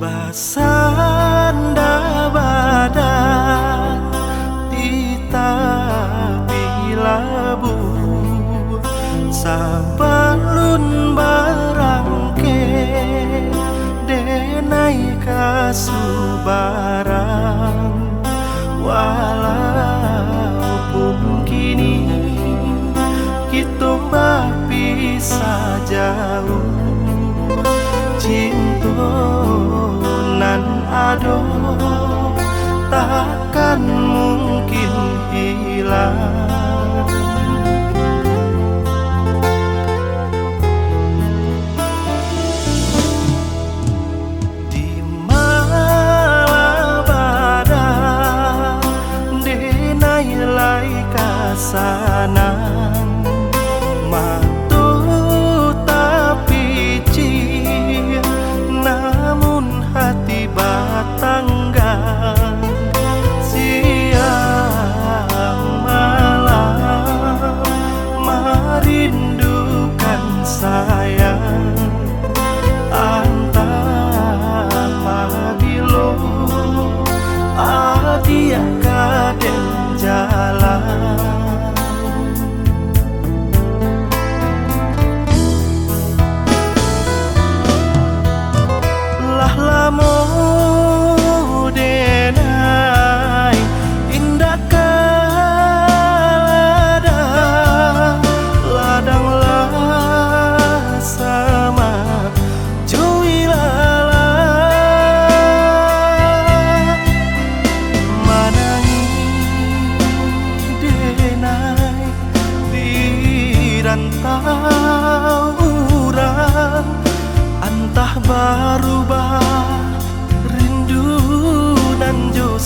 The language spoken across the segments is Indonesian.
Basanda badan Titapi labu Sabalun barangke Denai kasubarang Walaupun kini Kita bisa jauh. Cinta dan aduh takkan mungkin hilang. time.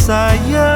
Messiah.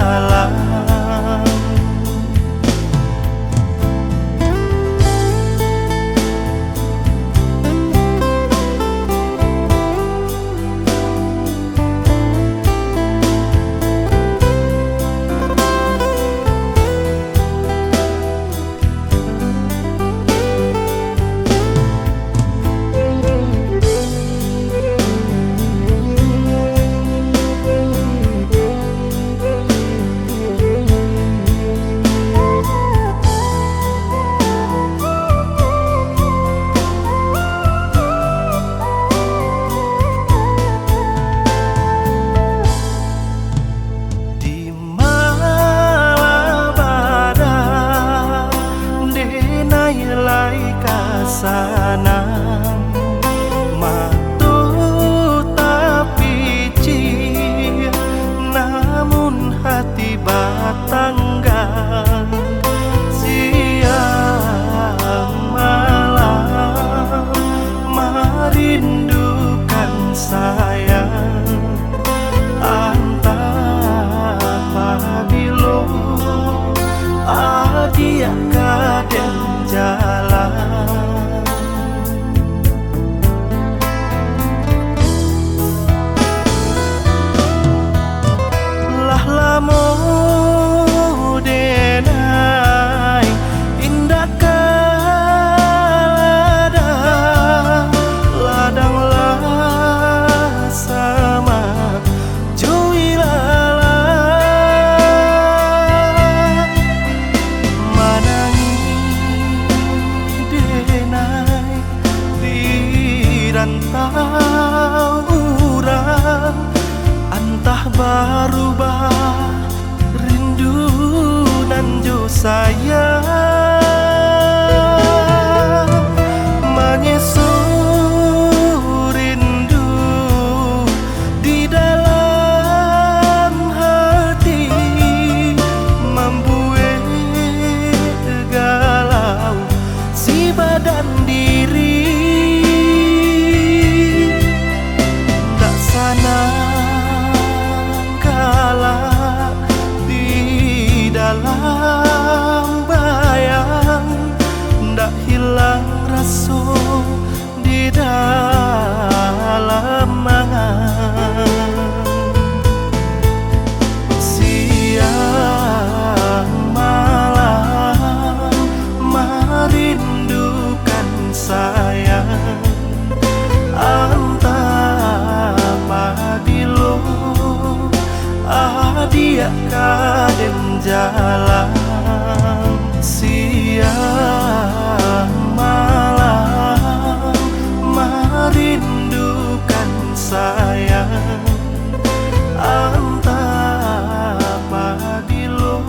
salah. nay lai ka sanang entah berubah rindu dan jauh sayang siang malam merindukan sayang. Entah apa di lo